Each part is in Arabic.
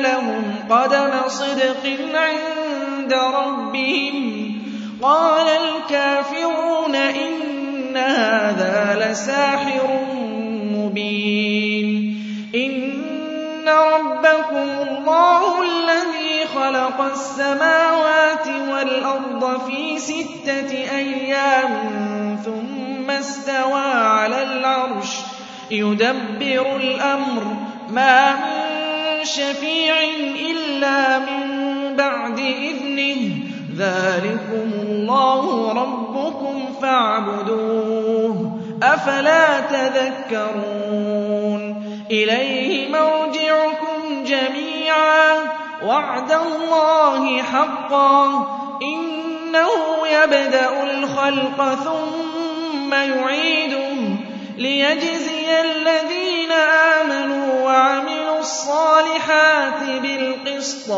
لهم قدم صدق عند ربهم. قال الكافرون إن هذا لساحر مبين. إن ربكم الله الذي خلق السماوات والأرض في ستة أيام ثم استوى على العرش. يدبر الأمر. ما من شفيع إلا من بعد إذنه. ذلكم الله ربكم فاعبدوه. أفلا تذكرون. إليه مرجعكم جميعا. وعد الله حقا. إنه يبدأ الخلق ثم يعيده. ليجزي الذين آمنوا وعملوا الصالحات بالقسط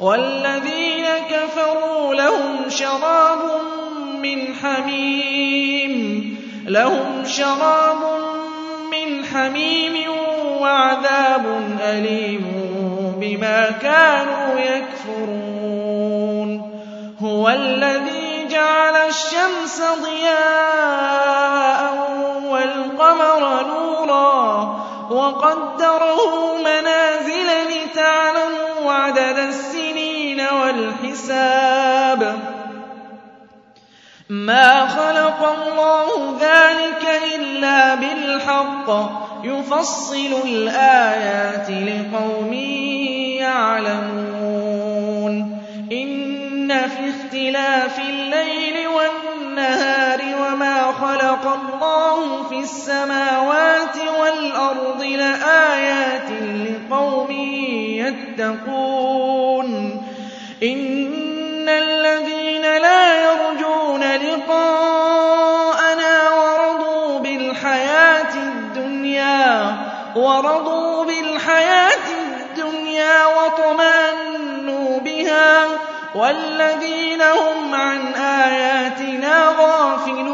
والذين كفروا لهم شراب من حميم لهم شراب من حميم وعذاب أليم بما كانوا يكفرون. هو الذي جعل الشمس ضياء والقمر نورا وقدره منازل لتعلموا عدد السنين والحساب. ما خلق الله ذلك إلا بالحق. يفصل الآيات لقوم يعلمون. إن في اختلاف الليل والنهار خلق الله في السماوات والأرض لآيات لقوم يتقون. إن الذين لا يرجون لقاءنا ورضوا بالحياة الدنيا ورضوا بالحياة الدنيا وطمأنوا بها والذين هم عن آياتنا غافلون.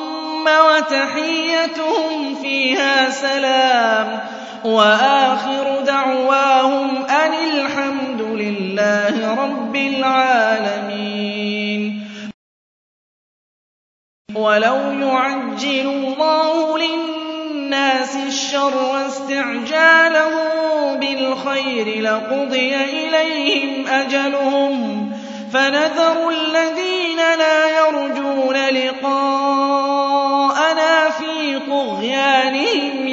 وتحيتهم فيها سلام وآخر دعواهم أن الحمد لله رب العالمين. ولو يعجل الله للناس الشر استعجاله بالخير لقضي إليهم أجلهم. فنذر الذين لا يرجون لقاءنا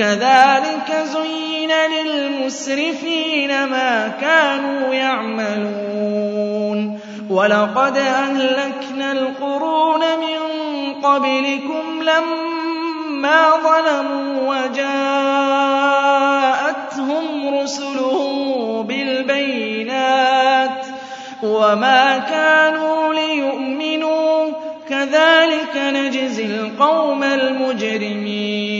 كذلك زين للمسرفين ما كانوا يعملون. ولقد أهلكنا القرون من قبلكم لما ظلموا وجاءتهم رسلهم بالبينات وما كانوا ليؤمنوا. كذلك نجزي القوم المجرمين.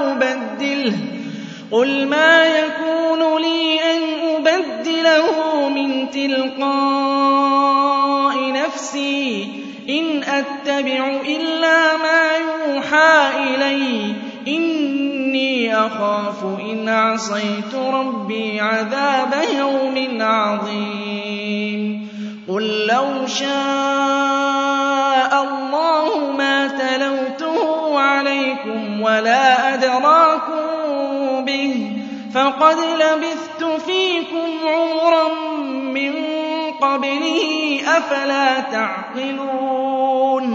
قُلْ مَا يَكُونُ لِي أَنْ أُبَدِّلَهُ مِن تِلْقَاءِ نَفْسِي ۖ إِنْ أَتَّبِعُ إِلَّا مَا يُوحَىٰ إِلَيَّ ۖ إِنِّي أَخَافُ إِنْ عَصَيْتُ رَبِّي عَذَابَ يَوْمٍ عَظِيمٍ قُل لَّوْ شَاءَ اللَّهُ مَا تَلَوْتُهُ عَلَيْكُمْ وَلَا بِهِ ۖ فَقَدْ لَبِثْتُ فِيكُمْ عُمُرًا مِّن قَبْلِهِ ۚ أَفَلَا تَعْقِلُونَ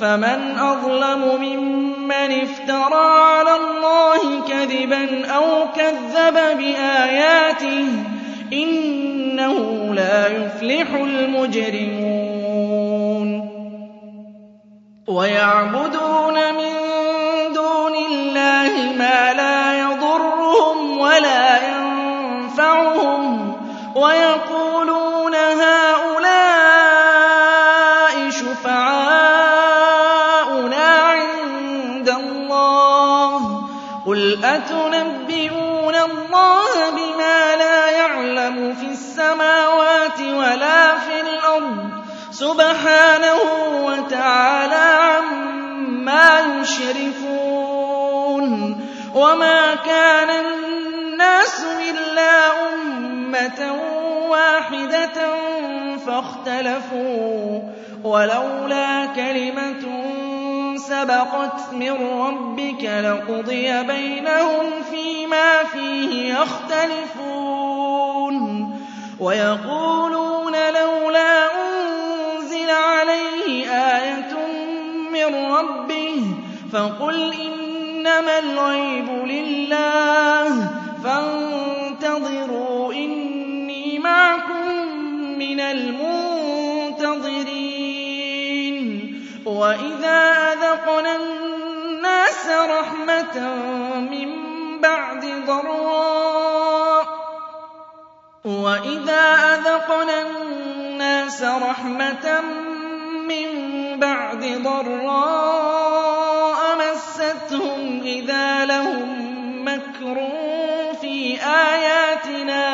فَمَنْ أَظْلَمُ مِمَّنِ افْتَرَىٰ عَلَى اللَّهِ كَذِبًا أَوْ كَذَّبَ بِآيَاتِهِ ۚ إِنَّهُ لَا يُفْلِحُ الْمُجْرِمُونَ وَيَعْبُدُونَ مِن دُونِ اللَّهِ مَا لَا وَلَا يَنفَعُهُمْ وَيَقُولُونَ هَٰؤُلَاءِ شُفَعَاؤُنَا عِندَ اللَّهِ ۚ قُلْ أَتُنَبِّئُونَ اللَّهَ بِمَا لَا يَعْلَمُ فِي السَّمَاوَاتِ وَلَا فِي الْأَرْضِ ۚ سُبْحَانَهُ وَتَعَالَىٰ عَمَّا يُشْرِكُونَ وَمَا كَانَ أُمَّةً وَاحِدَةً فَاخْتَلَفُوا ۚ وَلَوْلَا كَلِمَةٌ سَبَقَتْ مِن رَّبِّكَ لَقُضِيَ بَيْنَهُمْ فِيمَا فِيهِ يَخْتَلِفُونَ وَيَقُولُونَ لَوْلَا أُنزِلَ عَلَيْهِ آيَةٌ مِّن رَّبِّهِ ۖ فَقُلْ إِنَّمَا الْغَيْبُ لِلَّهِ فَانتَظِرُوا مِّنَ الْمُنتَظِرِينَ وَإِذَا أَذَقْنَا النَّاسَ رَحْمَةً مِّن بَعْدِ ضَرَّاءٍ وَإِذَا أَذَقْنَا النَّاسَ رَحْمَةً مِّن بَعْدِ ضَرَّاءَ مَسَّتْهُمْ إِذَا لَهُم مَّكْرٌ فِي آيَاتِنَا ۚ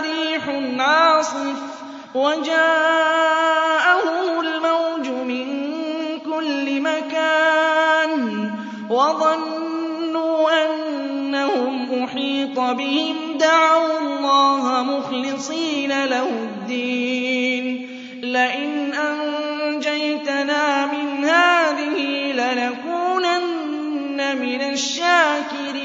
رِيحٌ عَاصِفٌ وَجَاءَهُمُ الْمَوْجُ مِن كُلِّ مَكَانٍ وَظَنُّوا أَنَّهُمْ أُحِيطَ بِهِمْ. دَعَوُا اللَّهَ مُخْلِصِينَ لَهُ الدِّينَ. لَئِنْ أَنجَيْتَنَا مِنْ هَٰذِهِ لَنَكُونَنَّ مِنَ الشَّاكِرِينَ.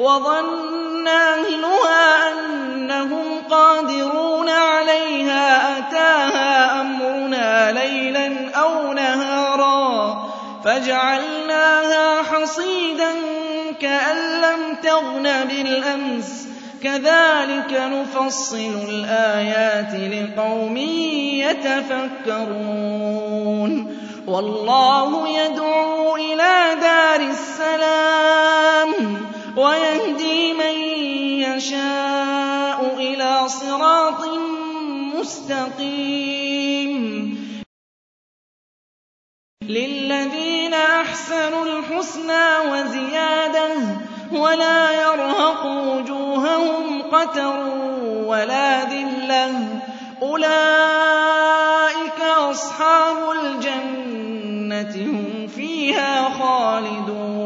وَظَنَّ أَهْلُهَا أَنَّهُمْ قَادِرُونَ عَلَيْهَا أَتَاهَا أَمْرُنَا لَيْلًا أَوْ نَهَارًا فَجَعَلْنَاهَا حَصِيدًا كَأَن لَّمْ تَغْنَ بِالْأَمْسِ ۚ كَذَٰلِكَ نُفَصِّلُ الْآيَاتِ لِقَوْمٍ يَتَفَكَّرُونَ وَاللَّهُ يَدْعُو إِلَىٰ دَارِ السَّلَامِ وَيَهْدِي مَن يَشَاءُ إِلَىٰ صِرَاطٍ مُّسْتَقِيمٍ. لِّلَّذِينَ أَحْسَنُوا الْحُسْنَىٰ وَزِيَادَةٌ وَلَا يَرْهَقُ وُجُوهَهُمْ قَتَرٌ وَلَا ذِلَّةٌ ۚ. أُولَٰئِكَ أَصْحَابُ الْجَنَّةِ ۖ هُمْ فِيهَا خَالِدُونَ.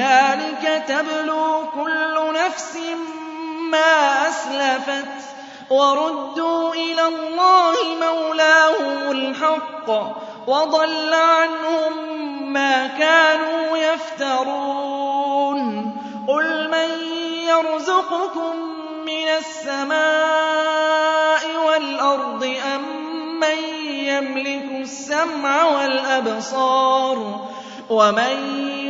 هُنَالِكَ تَبْلُو كُلُّ نَفْسٍ مَّا أَسْلَفَتْ ۚ وَرُدُّوا إِلَى اللَّهِ مَوْلَاهُمُ الْحَقِّ ۖ وَضَلَّ عَنْهُم مَّا كَانُوا يَفْتَرُونَ قُلْ مَن يَرْزُقُكُم مِّنَ السَّمَاءِ وَالْأَرْضِ أَمَّن يَمْلِكُ السَّمْعَ وَالْأَبْصَارَ وَمَن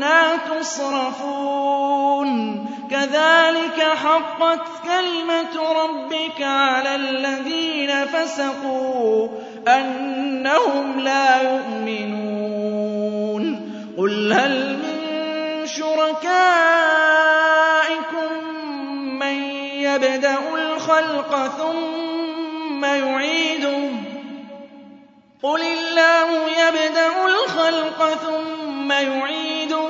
فَأَنَّىٰ تُصْرَفُونَ. كَذَٰلِكَ حَقَّتْ كَلِمَةُ رَبِّكَ عَلَى الَّذِينَ فَسَقُوا أَنَّهُمْ لَا يُؤْمِنُونَ. قُلْ هَلْ مِن شُرَكَائِكُم مَّن يَبْدَأُ الْخَلْقَ ثُمَّ يُعِيدُهُ ۚ؟ قُلِ اللَّهُ يَبْدَأُ الْخَلْقَ ثُمَّ يُعِيدُهُ ۖ.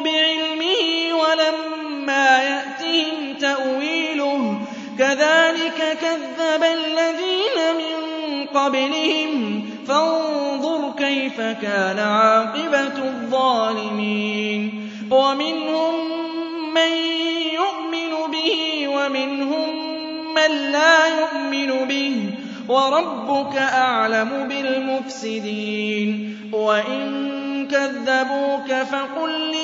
بِعِلْمِهِ وَلَمَّا يَأْتِهِمْ تَأْوِيلُهُ كَذَٰلِكَ كَذَّبَ الَّذِينَ مِن قَبْلِهِمْ ۖ. فَانظُرْ كَيْفَ كَانَ عَاقِبَةُ الظَّالِمِينَ. وَمِنْهُم مَّن يُؤْمِنُ بِهِ وَمِنْهُم مَّن لَّا يُؤْمِنُ بِهِ ۚ. وَرَبُّكَ أَعْلَمُ بِالْمُفْسِدِينَ. وَإِن كَذَّبُوكَ فَقُل لي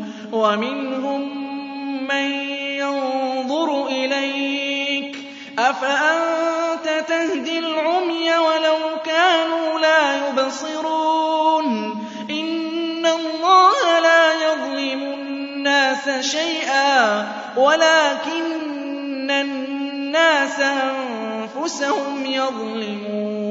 وَمِنْهُم مَّن يَنظُرُ إِلَيْكَ ۚ أَفَأَنتَ تَهْدِي الْعُمْيَ وَلَوْ كَانُوا لَا يُبْصِرُونَ إِنَّ اللَّهَ لَا يَظْلِمُ النَّاسَ شَيْئًا وَلَٰكِنَّ النَّاسَ أَنفُسَهُمْ يَظْلِمُونَ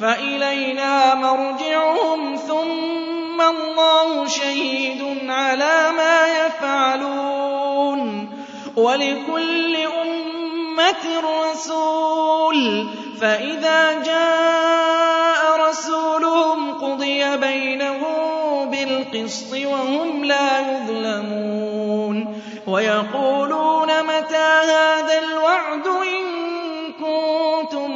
فَإِلَيْنَا مَرْجِعُهُمْ ثُمَّ اللَّهُ شَهِيدٌ عَلَىٰ مَا يَفْعَلُونَ. وَلِكُلِّ أُمَّةٍ رَّسُولٌ ۖ فَإِذَا جَاءَ رَسُولُهُمْ قُضِيَ بَيْنَهُم بِالْقِسْطِ وَهُمْ لَا يُظْلَمُونَ. وَيَقُولُونَ مَتَىٰ هَٰذَا؟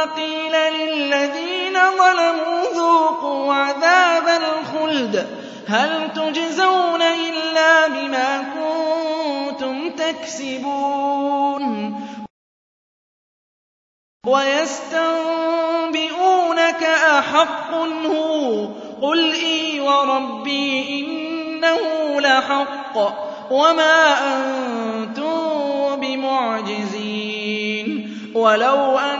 ثُمَّ قِيلَ لِلَّذِينَ ظَلَمُوا ذُوقُوا عَذَابَ الْخُلْدِ هَلْ تُجْزَوْنَ إِلَّا بِمَا كُنتُمْ تَكْسِبُونَ وَيَسْتَنبِئُونَكَ أَحَقٌّ هُوَ ۖ قُلْ إِي وَرَبِّي إِنَّهُ لَحَقٌّ وَمَا أَنتُم بِمُعْجِزِينَ وَلَوْ أَنَّ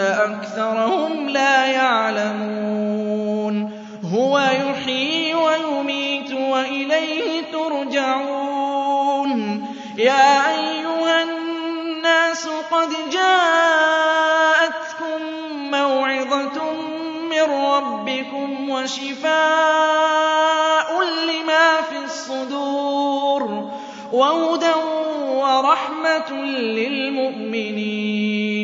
أَكْثَرَهُمْ لَا يَعْلَمُونَ هُوَ يُحْيِي وَيُمِيتُ وَإِلَيْهِ تُرْجَعُونَ يَا أَيُّهَا النَّاسُ قَدْ جَاءَتْكُم مَّوْعِظَةٌ مِّن رَّبِّكُمْ وَشِفَاءٌ لِّمَا فِي الصُّدُورِ وَهُدًى وَرَحْمَةٌ لِّلْمُؤْمِنِينَ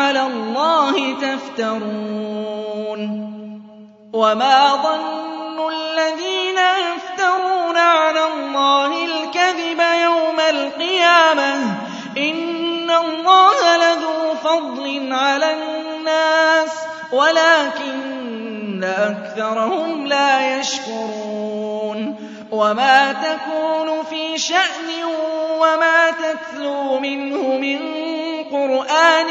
عَلَى اللَّهِ تَفْتَرُونَ وَمَا ظَنُّ الَّذِينَ يَفْتَرُونَ عَلَى اللَّهِ الْكَذِبَ يَوْمَ الْقِيَامَةِ ۗ إِنَّ اللَّهَ لَذُو فَضْلٍ عَلَى النَّاسِ وَلَٰكِنَّ أَكْثَرَهُمْ لَا يَشْكُرُونَ وَمَا تَكُونُ فِي شَأْنٍ وَمَا تَتْلُو مِنْهُ مِن قُرْآنٍ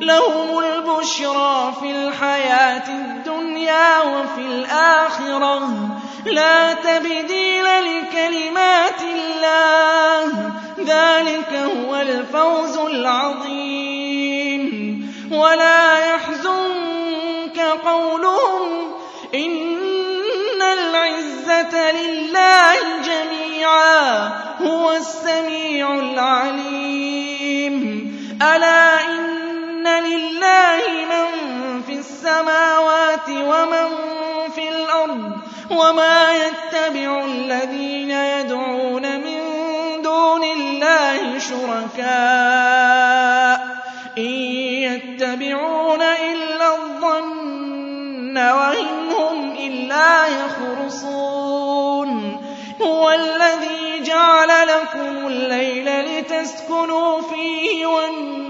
لَهُمُ الْبُشْرَىٰ فِي الْحَيَاةِ الدُّنْيَا وَفِي الْآخِرَةِ ۖ. لَا تَبْدِيلَ لِكَلِمَاتِ اللَّهِ ۚ. ذَٰلِكَ هُوَ الْفَوْزُ الْعَظِيمُ. وَلَا يَحْزُنكَ قَوْلُهُمْ ۘ إِنَّ الْعِزَّةَ لِلَّهِ جَمِيعًا ۚ. هُوَ السَّمِيعُ الْعَلِيمُ. أَلَا إِنَّ لِلَّهِ مَن فِي السَّمَاوَاتِ وَمَن فِي الْأَرْضِ ۗ وَمَا يَتَّبِعُ الَّذِينَ يَدْعُونَ مِن دُونِ اللَّهِ شُرَكَاءَ ۚ إِن يَتَّبِعُونَ إِلَّا الظَّنَّ وَإِنْ هُمْ إِلَّا يَخْرُصُونَ هُوَ الَّذِي جَعَلَ لَكُمُ اللَّيْلَ لِتَسْكُنُوا فِيهِ وَالنَّهَارَ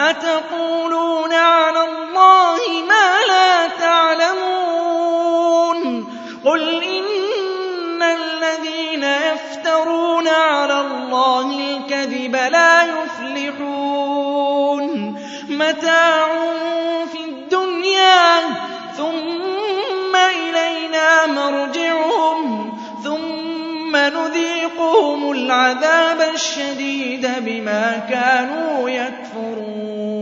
أَتَقُولُونَ عَلَى اللَّهِ مَا لَا تَعْلَمُونَ قُلْ إِنَّ الَّذِينَ يَفْتَرُونَ عَلَى اللَّهِ الْكَذِبَ لَا يُفْلِحُونَ مَتَاعٌ فِي الدُّنْيَا ثُمَّ إِلَيْنَا مَرْجِعُهُمْ ثُمَّ نُذِيقُهُمُ الْعَذَابَ الشَّدِيدَ بِمَا كَانُوا يَكْفُرُونَ.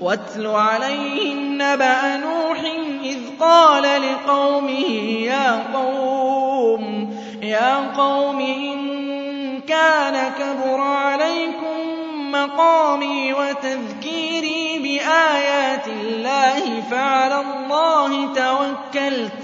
وَاتْلُ عَلَيْهِمْ نَبَأَ نُوحٍ إِذْ قَالَ لِقَوْمِهِ يَا قَوْمِ إِن كَانَ كَبُرَ عَلَيْكُم مَّقَامِي وَتَذْكِيرِي بِآيَاتِ اللَّهِ فَعَلَى اللَّهِ تَوَكَّلْتُ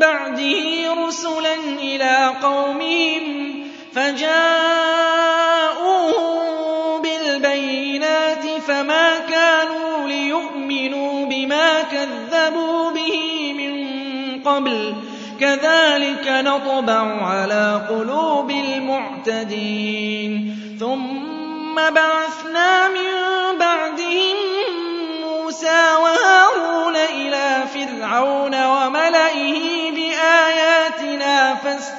بَعْدِهِ رُسُلًا إِلَىٰ قَوْمِهِمْ فَجَاءُوهُم بِالْبَيِّنَاتِ فَمَا كَانُوا لِيُؤْمِنُوا بِمَا كَذَّبُوا بِهِ مِن قَبْلُ ۚ كَذَٰلِكَ نَطْبَعُ عَلَىٰ قُلُوبِ الْمُعْتَدِينَ ثُمَّ بَعَثْنَا مِن بَعْدِهِم مُّوسَىٰ وَهَارُونَ إِلَىٰ فِرْعَوْنَ وَمَلَئِهِ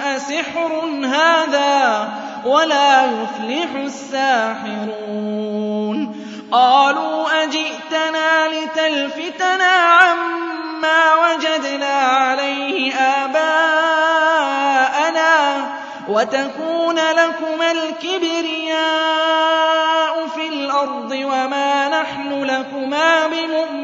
أَسِحْرٌ هَٰذَا وَلَا يُفْلِحُ السَّاحِرُونَ. قَالُوا أَجِئْتَنَا لِتَلْفِتَنَا عَمَّا وَجَدْنَا عَلَيْهِ آبَاءَنَا وَتَكُونَ لَكُمَا الْكِبْرِيَاءُ فِي الْأَرْضِ وَمَا نَحْنُ لَكُمَا بِمُؤْمِنِينَ.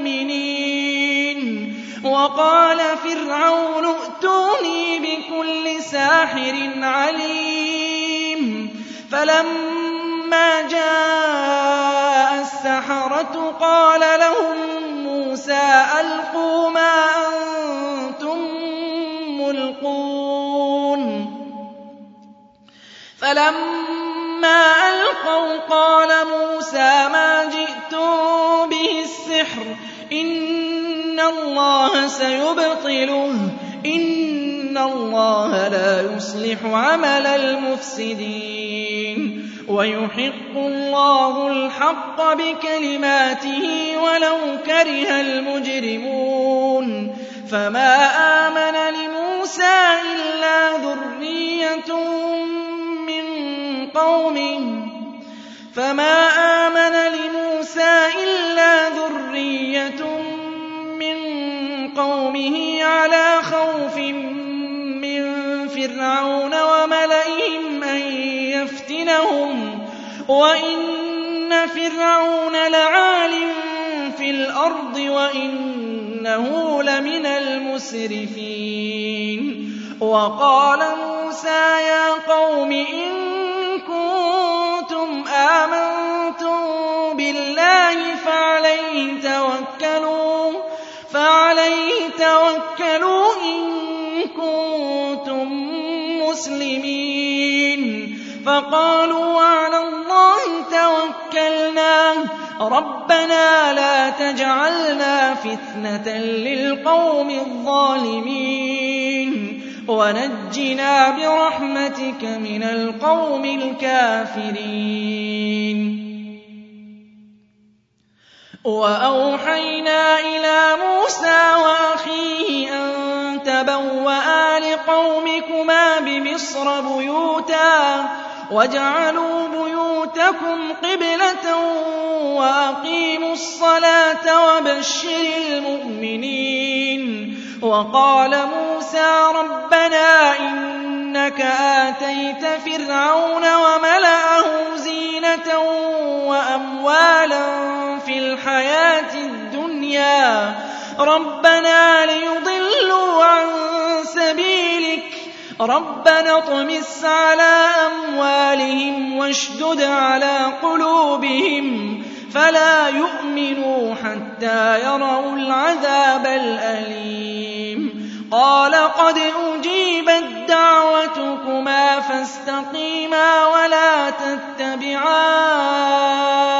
وَقَالَ فِرْعَوْنُ ائْتُونِي بِكُلِّ سَاحِرٍ عَلِيمٍ فَلَمَّا جَاءَ السَّحَرَةُ قَالَ لَهُم مُّوسَىٰ أَلْقُوا مَا أَنتُم مُّلْقُونَ فَلَمَّا أَلْقَوْا قَالَ مُوسَىٰ مَا جِئْتُم بِهِ السِّحْرُ ۖ إِنَّ اللَّهَ سَيُبْطِلُهُ ۖ إِنَّ اللَّهَ لَا يُصْلِحُ عَمَلَ الْمُفْسِدِينَ وَيُحِقُّ اللَّهُ الْحَقَّ بِكَلِمَاتِهِ وَلَوْ كَرِهَ الْمُجْرِمُونَ فَمَا آمَنَ لِمُوسَىٰ إِلَّا ذُرِّيَّةٌ مِّن قَوْمِهِ فَمَا آمَنَ لِمُوسَىٰ إِلَّا ذُرِّيَّةٌ قَوْمِهِ عَلَىٰ خَوْفٍ مِّن فِرْعَوْنَ وَمَلَئِهِمْ أَن يَفْتِنَهُمْ ۚ وَإِنَّ فِرْعَوْنَ لَعَالٍ فِي الْأَرْضِ وَإِنَّهُ لَمِنَ الْمُسْرِفِينَ. وَقَالَ مُوسَىٰ يَا قَوْمِ إِن مُّسْلِمِينَ فَقَالُوا وَعَلَى اللَّهِ تَوَكَّلْنَا. رَبَّنَا لَا تَجْعَلْنَا فِتْنَةً لِّلْقَوْمِ الظَّالِمِينَ. وَنَجِّنَا بِرَحْمَتِكَ مِنَ الْقَوْمِ الْكَافِرِينَ. وَأَوْحَيْنَا إِلَىٰ مُوسَىٰ وَأَخِيهِ أَن تَبَوَّآ لِقَوْمِكُمَا بِمِصْرَ بُيُوتًا وَاجْعَلُوا بُيُوتَكُمْ قِبْلَةً وَأَقِيمُوا الصَّلَاةَ وَبَشِّرِ الْمُؤْمِنِينَ وَقَالَ مُوسَىٰ رَبَّنَا إِنَّكَ آتَيْتَ فِرْعَوْنَ وَمَلَأَهُ زِينَةً وَأَمْوَالًا فِي الْحَيَاةِ الدُّنْيَا رَبَّنَا لِيُضِلُّوا عَن سَبِيلِكَ. رَبَّنَا اطْمِسْ عَلَىٰ أَمْوَالِهِمْ وَاشْدُدْ عَلَىٰ قُلُوبِهِمْ. فَلَا يُؤْمِنُوا حَتَّىٰ يَرَوُا الْعَذَابَ الْأَلِيمَ. قَالَ قَدْ أُجِيبَت دَّعْوَتُكُمَا فَاسْتَقِيمَا وَلَا تَتَّبِعَانِّ.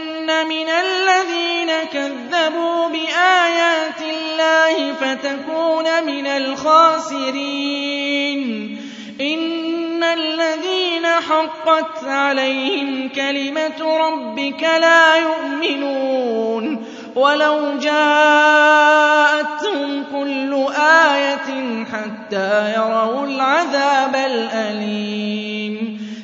مِنَ الَّذِينَ كَذَّبُوا بِآيَاتِ اللَّهِ فَتَكُونَ مِنَ الْخَاسِرِينَ إِنَّ الَّذِينَ حَقَّتْ عَلَيْهِمْ كَلِمَةُ رَبِّكَ لَا يُؤْمِنُونَ وَلَوْ جَاءَتْهُمْ كُلُّ آيَةٍ حَتَّىٰ يَرَوُا الْعَذَابَ الْأَلِيمَ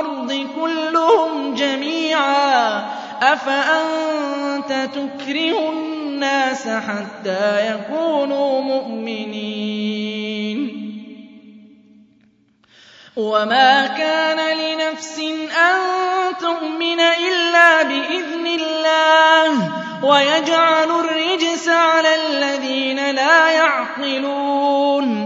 الْأَرْضِ كُلُّهُمْ جَمِيعًا ۚ أَفَأَنتَ تُكْرِهُ النَّاسَ حَتَّىٰ يَكُونُوا مُؤْمِنِينَ؟ وَمَا كَانَ لِنَفْسٍ أَن تُؤْمِنَ إِلَّا بِإِذْنِ اللَّهِ ۚ وَيَجْعَلُ الرِّجْسَ عَلَى الَّذِينَ لَا يَعْقِلُونَ.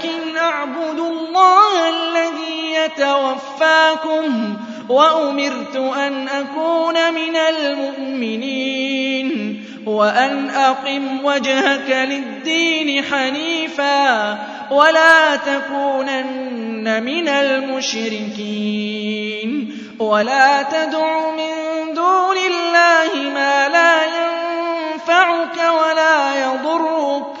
يَتَوَفَّاكُمْ ۖ وَأُمِرْتُ أَنْ أَكُونَ مِنَ الْمُؤْمِنِينَ وَأَنْ أَقِمْ وَجْهَكَ لِلدِّينِ حَنِيفًا وَلَا تَكُونَنَّ مِنَ الْمُشْرِكِينَ وَلَا تَدْعُ مِن دُونِ اللَّهِ مَا لَا يَنفَعُكَ وَلَا يَضُرُّكَ